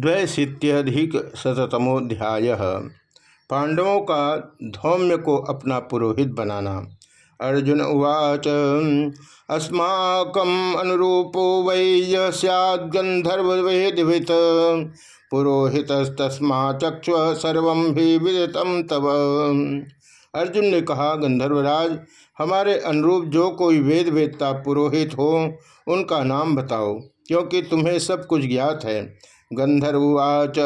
द्वैशीत्यधिक शतमोध्याय पांडवों का धौम्य को अपना पुरोहित बनाना। अर्जुन उवाच, अस्माकम अनुरूपो वै सैद्गंधर्वेदित पुरोहित तस्मा चक्षु सर्व भी विदितम तब अर्जुन ने कहा गंधर्वराज हमारे अनुरूप जो कोई वेद वेदता पुरोहित हो, उनका नाम बताओ, क्योंकि तुम्हें सब कुछ ज्ञात है। गंधर्वाच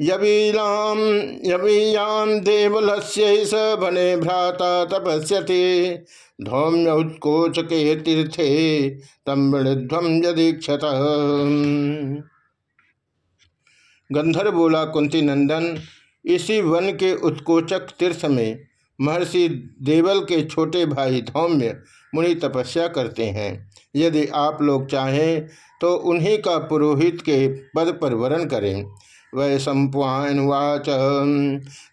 यवीलाम यवीयाम देवल स भने भ्राता तपस्यति। धौम्य उत्कोच के तीर्थे तम वृद्धम यदीक्षत। गंधर बोला, कुंती नंदन, इसी वन के उत्कोचक तीर्थ में महर्षि देवल के छोटे भाई धौम्य मुनि तपस्या करते हैं। यदि आप लोग चाहें तो उन्हीं का पुरोहित के पद पर वरण करें। वै सम्पुवाच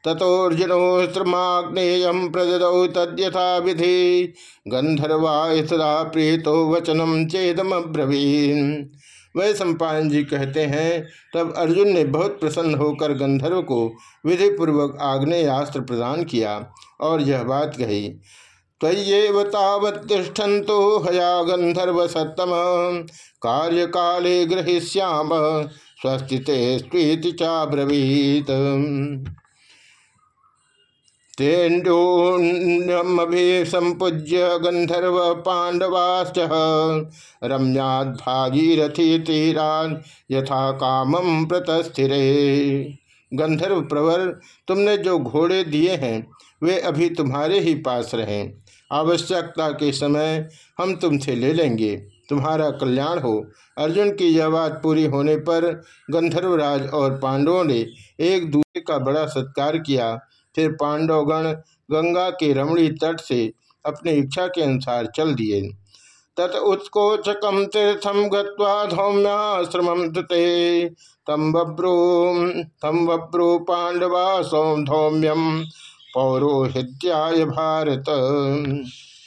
तथोर्जुनोस्त्रमाग्नेय प्रदौ तद्यथा विधि। गंधर्वा सदा प्रीतो वचनम चेदम्रवीन वह सम्पायन जी कहते हैं, तब अर्जुन ने बहुत प्रसन्न होकर गंधर्व को विधि पूर्वक आग्नेयास्त्र प्रदान किया और यह बात कही तय्येव तावत्तिष्ठन्तो हया गंधर्व सत्तम। कार्य काले ग्रहीष्याम स्वस्थिते स्वीति चाब्रवीत। संपूज्य गंधर्व पांडवाश्च रम्याद भागीरथी तीरान यथा कामम प्रतस्थिरे। गंधर्व प्रवर, तुमने जो घोड़े दिए हैं, वे अभी तुम्हारे ही पास रहें। आवश्यकता के समय हम तुमसे ले लेंगे। तुम्हारा कल्याण हो। अर्जुन की यह बात पूरी होने पर गंधर्वराज और पांडवों ने एक दूसरे का बड़ा सत्कार किया। फिर पांडवगण गंगा के रमणी तट से अपनी इच्छा के अनुसार चल दिए। तत उत्कोचकम तीर्थम गौम्याश्रम ते तम बब्रू तम बब्रू पांडवा सौम्यम पौरोहित्याय भारत।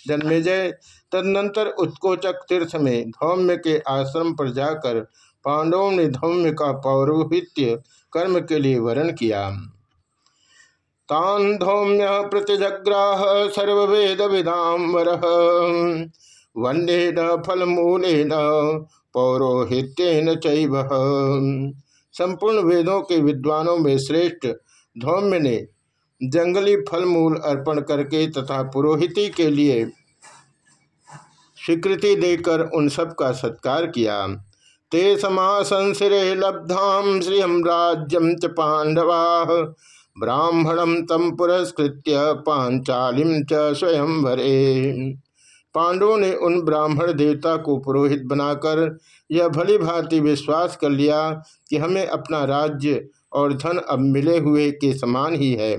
जन्मेजय, तदनंतर उत्कोचक तीर्थ में धौम्य के आश्रम पर जाकर पांडवों ने धौम्य का पौरोहित्य कर्म के लिए वर्ण किया। तान प्रतिजग्राह सर्वेद विदाम्बर वन्येन फलमूलेन पौरोहित्यन चैव। संपूर्ण वेदों के विद्वानों में श्रेष्ठ धौम्य ने जंगली फल मूल अर्पण करके तथा पुरोहिती के लिए स्वीकृति देकर उन सब का सत्कार किया। ते समासंसिरे लब्धाम श्रियम राज्यम च पांडवा। ब्राह्मणम तम पुरस्कृत्य पांचालिम च स्वयं भरे पांडवों ने उन ब्राह्मण देवता को पुरोहित बनाकर यह भली भांति विश्वास कर लिया कि हमें अपना राज्य और धन अब मिले हुए के समान ही है।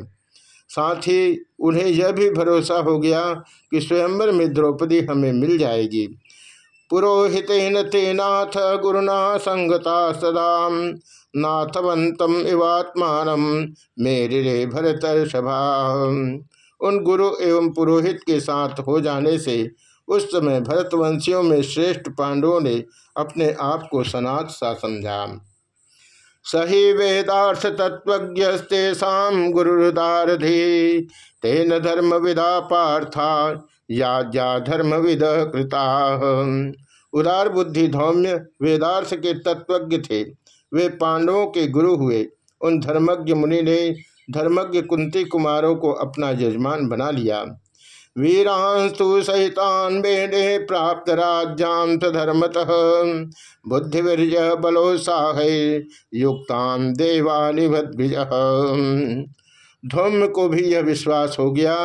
साथ ही उन्हें यह भी भरोसा हो गया कि स्वयंवर में द्रौपदी हमें मिल जाएगी। पुरोहित तेनाथ गुरुना संगता सदा नाथवंतम इवात्मान मेरे भरत सभा उन गुरु एवं पुरोहित के साथ हो जाने से उस समय भरतवंशियों में श्रेष्ठ पांडवों ने अपने आप को सनात सा समझा। सही वेदार्थ तत्वज्ञस्तेषा गुरुदारधि तेन धर्म विदा पार्था या जा धर्म विद कृता। उदार बुद्धि धौम्य वेदार्थ के तत्वज्ञ थे। वे पांडवों के गुरु हुए। उन धर्मज्ञ मुनि ने धर्मज्ञ कुंती कुमारों को अपना यजमान बना लिया। वीरांस्तु सहितान बेने प्राप्त राज्यांत धर्मतः। बुद्धिवीर्य बलोत्साह युक्तान देवानिभद्भिज धौम्य को भी यह विश्वास हो गया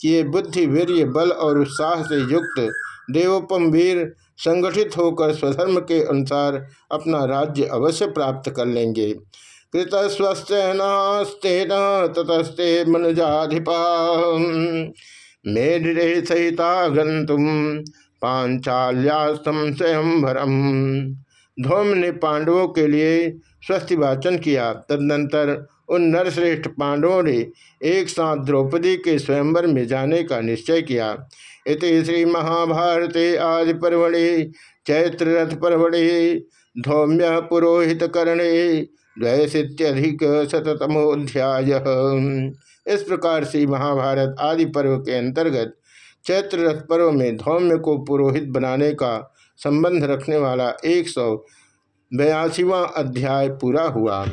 कि ये बुद्धि वीर्य बल और उत्साह से युक्त देवोपम वीर संगठित होकर स्वधर्म के अनुसार अपना राज्य अवश्य प्राप्त कर लेंगे। कृतस्वस्तेन ततस्ते मनुजाधिपा। मेढरे सहिता गंतुम पांचाल्यास्तम स्वयंवरम धूम ने पांडवों के लिए स्वस्थि वाचन किया। तदनंतर उन नरश्रेष्ठ पांडवों ने एक साथ द्रौपदी के स्वयंवर में जाने का निश्चय किया। इति श्री महाभारते आदि पर्वणि चैत्र रथ पर्वणि, धौम्य पुरोहित करणे, द्वैशीत्यधिक शतमोध्याय इस प्रकार से महाभारत आदि पर्व के अंतर्गत चैत्र रथ पर्व में धौम्य को पुरोहित बनाने का संबंध रखने वाला एक सौ बयासीवा अध्याय पूरा हुआ।